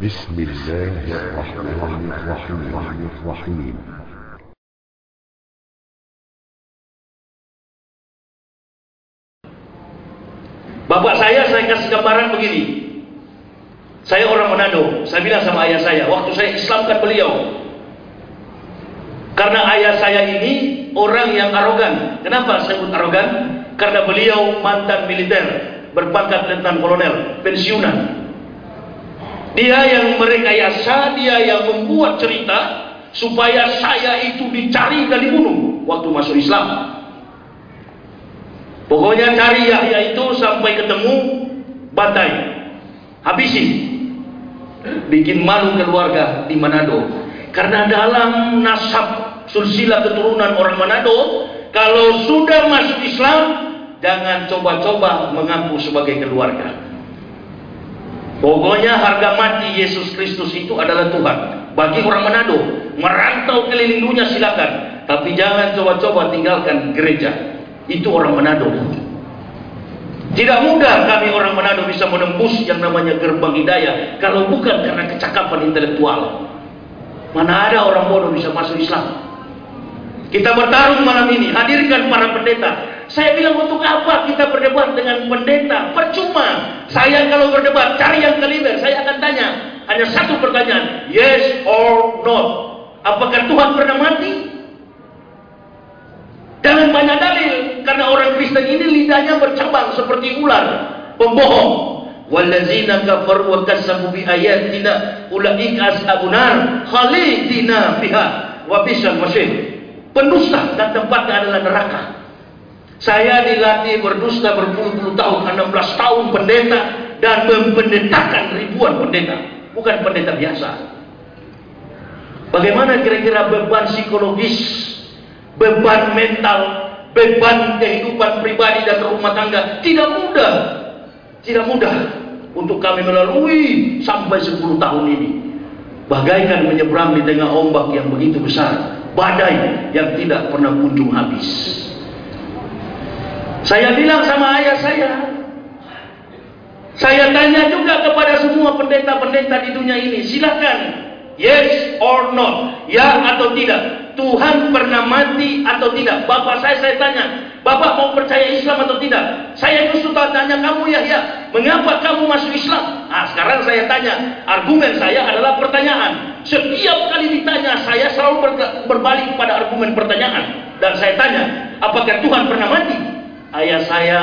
بسم الله الرحمن الرحيم الرحيم Bapak saya saya kasih gambaran begini. Saya orang Manado. Saya bilang sama ayah saya, waktu saya Islamkan beliau. Karena ayah saya ini orang yang arogan. Kenapa saya sebut arogan? Karena beliau mantan militer, berpangkat letnan kolonel, pensiunan. Dia yang merekayasa, dia yang membuat cerita supaya saya itu dicari dan dibunuh waktu masuk Islam. Pokoknya cari Yahya itu sampai ketemu bantai. Habisi. Bikin malu keluarga di Manado. Karena dalam nasab sulsila keturunan orang Manado, kalau sudah masuk Islam, jangan coba-coba mengaku sebagai keluarga. Pokoknya harga mati Yesus Kristus itu adalah Tuhan. Bagi orang Manado, merantau keliling dunia silakan, tapi jangan coba-coba tinggalkan gereja. Itu orang Manado. Tidak mudah kami orang Manado bisa menembus yang namanya gerbang hidayah kalau bukan karena kecakapan intelektual. Mana ada orang bodoh bisa masuk Islam? Kita bertarung malam ini, hadirkan para pendeta. Saya bilang untuk apa kita berdebat dengan pendeta? Percuma. Saya kalau berdebat cari yang kaliber, saya akan tanya hanya satu pertanyaan, yes or no. Apakah Tuhan pernah mati? Jangan banyak dalil karena orang Kristen ini lidahnya bercabang seperti ular, pembohong. Wallazina kafaru wa kazzabu bi ayatina ulaika ashabun nar khalidina fiha wa bisal masih. Pendusta dan tempatnya adalah neraka. Saya dilatih berdusta berpuluh-puluh tahun, 16 tahun pendeta dan mempendetakan ribuan pendeta, bukan pendeta biasa. Bagaimana kira-kira beban psikologis beban mental, beban kehidupan pribadi dan rumah tangga tidak mudah. Tidak mudah untuk kami melalui sampai 10 tahun ini. Bagaikan menyeberang di tengah ombak yang begitu besar, badai yang tidak pernah kunjung habis. Saya bilang sama ayah saya, saya tanya juga kepada semua pendeta-pendeta di dunia ini, silakan yes or no, ya atau tidak. Tuhan pernah mati atau tidak? Bapak saya saya tanya, Bapak mau percaya Islam atau tidak? Saya justru tanya kamu Yahya, mengapa kamu masuk Islam? Nah, sekarang saya tanya, argumen saya adalah pertanyaan. Setiap kali ditanya, saya selalu berbalik pada argumen pertanyaan. Dan saya tanya, apakah Tuhan pernah mati? Ayah saya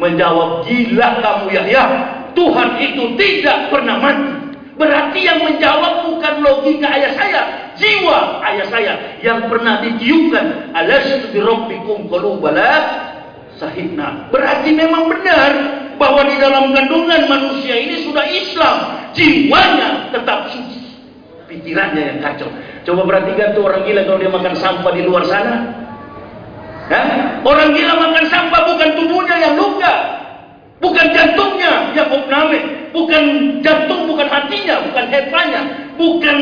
menjawab, gila kamu Yahya, Tuhan itu tidak pernah mati. Berarti yang menjawab bukan logika ayah saya, jiwa ayah saya yang pernah ditiupkan. Alastu bi rabbikum qulubala sahibna. Berarti memang benar bahwa di dalam kandungan manusia ini sudah Islam, jiwanya tetap suci. Pikirannya yang kacau. Coba perhatikan tuh orang gila kalau dia makan sampah di luar sana. Orang gila makan sampah bukan tubuhnya yang luka, bukan jantungnya yang opname, bukan jantung, bukan hatinya, bukan hepanya, bukan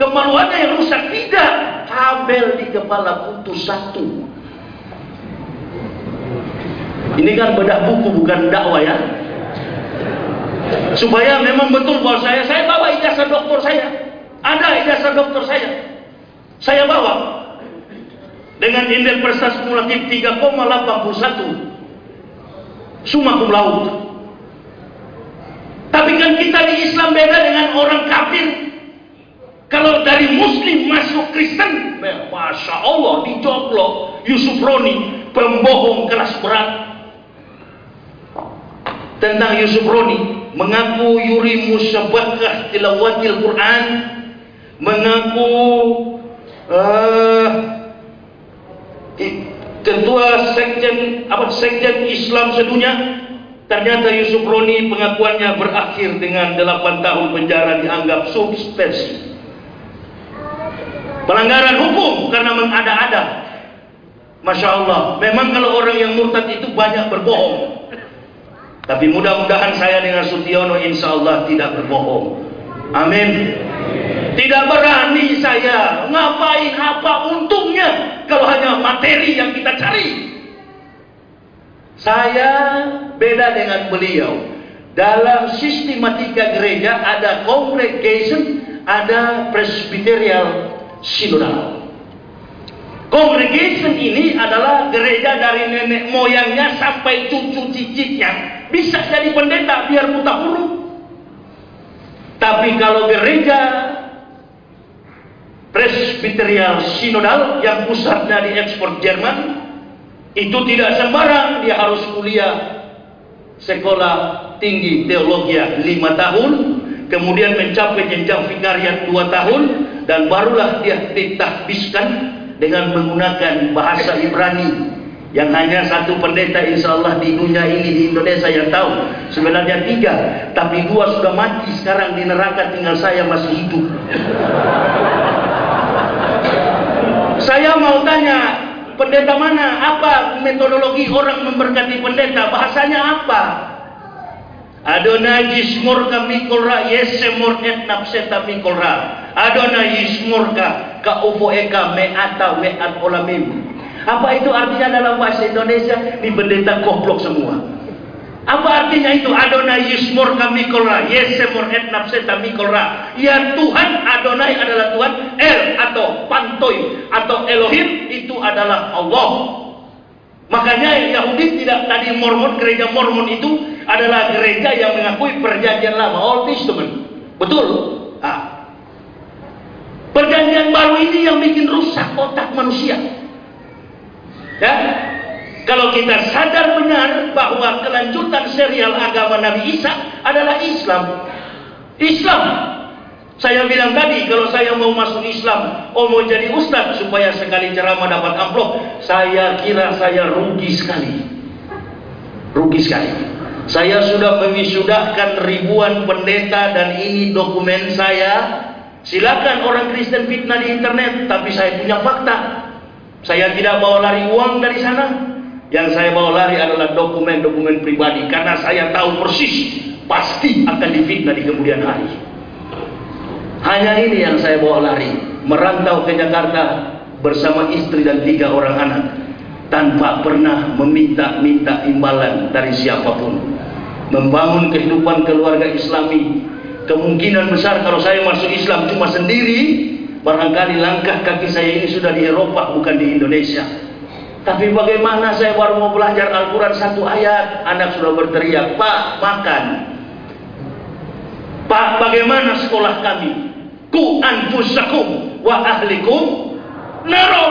kemaluannya yang rusak, tidak. Kabel di kepala putus satu. Ini kan bedah buku bukan dakwah ya. Supaya memang betul bahwa saya saya bawa ijazah doktor saya. Ada ijazah doktor saya. Saya bawa dengan indeks prestasi kumulatif 3,81 summa cum laude. Tapi kan kita di Islam beda dengan orang kafir. Kalau dari Muslim masuk Kristen, masya Allah dicoplok Yusuf Roni, pembohong kelas berat. Tentang Yusuf Roni, mengaku yuri musabakah tilawatil Quran, mengaku uh, ketua sekjen apa sekjen Islam sedunia ternyata Yusuf Roni pengakuannya berakhir dengan 8 tahun penjara dianggap substansi. Pelanggaran hukum karena mengada-ada. Masya Allah memang kalau orang yang murtad itu banyak berbohong. Tapi mudah-mudahan saya dengan Sutiono insya Allah tidak berbohong. Amin tidak berani saya ngapain apa untungnya kalau hanya materi yang kita cari. Saya beda dengan beliau. dalam sistematika gereja ada congregation, ada presbyterial synodal. Congregation ini adalah gereja dari nenek moyangnya sampai cucu cicitnya. Bisa jadi pendeta biar buta huruf. Tapi kalau gereja presbyterial synodal yang pusatnya di ekspor Jerman, itu tidak sembarang dia harus kuliah sekolah tinggi teologi lima tahun, kemudian mencapai jenjang vikariat dua tahun, dan barulah dia ditahbiskan dengan menggunakan bahasa Ibrani yang hanya satu pendeta insya Allah di dunia ini di Indonesia yang tahu. Sebenarnya tiga tapi dua sudah mati sekarang di neraka tinggal saya masih hidup saya mau tanya pendeta mana? Apa metodologi orang memberkati pendeta? Bahasanya apa? Adonai yismurka mikolra yesemur et napseta mikolra Adonai yismurka ka ufo eka me'ata me'at olamim. Apa itu artinya dalam bahasa Indonesia? Ini pendeta goblok semua apa artinya itu Adonai yismur kami kolra yesemur et napseta mikolra ya Tuhan Adonai adalah Tuhan El atau Pantoi atau Elohim itu adalah Allah Makanya Yahudi tidak tadi Mormon, gereja Mormon itu adalah gereja yang mengakui perjanjian lama, Old Testament. Betul? Ah. Perjanjian baru ini yang bikin rusak otak manusia. Ya? Kalau kita sadar benar bahwa kelanjutan serial agama Nabi Isa adalah Islam. Islam saya bilang tadi, kalau saya mau masuk Islam, oh mau jadi ustaz supaya sekali ceramah dapat amplop, saya kira saya rugi sekali. Rugi sekali. Saya sudah mewisudahkan ribuan pendeta dan ini dokumen saya. Silakan orang Kristen fitnah di internet, tapi saya punya fakta. Saya tidak bawa lari uang dari sana. Yang saya bawa lari adalah dokumen-dokumen pribadi karena saya tahu persis pasti akan difitnah di kemudian hari. Hanya ini yang saya bawa lari. Merantau ke Jakarta bersama istri dan tiga orang anak. Tanpa pernah meminta-minta imbalan dari siapa pun. Membangun kehidupan keluarga islami. Kemungkinan besar kalau saya masuk Islam cuma sendiri. Barangkali langkah kaki saya ini sudah di Eropa bukan di Indonesia. Tapi bagaimana saya baru mau belajar Al-Quran satu ayat. Anak sudah berteriak, Pak makan. Pak bagaimana sekolah kami? ku anfusakum wa ahlikum naro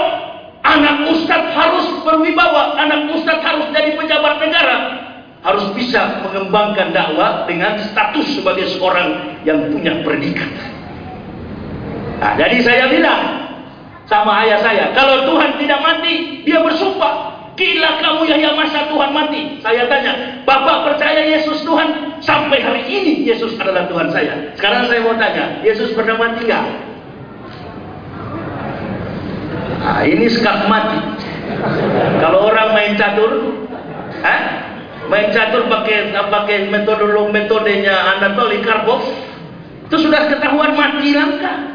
anak ustadz harus berwibawa anak ustadz harus jadi pejabat negara harus bisa mengembangkan dakwah dengan status sebagai seorang yang punya predikat nah, jadi saya bilang sama ayah saya kalau Tuhan tidak mati dia bersumpah Gila kamu ya masa Tuhan mati. Saya tanya, Bapak percaya Yesus Tuhan? Sampai hari ini Yesus adalah Tuhan saya. Sekarang saya mau tanya, Yesus pernah mati nggak? Nah, ini sekap mati. Kalau orang main catur, eh? main catur pakai pakai metode metodenya Anatoly Karpov, itu sudah ketahuan mati langka.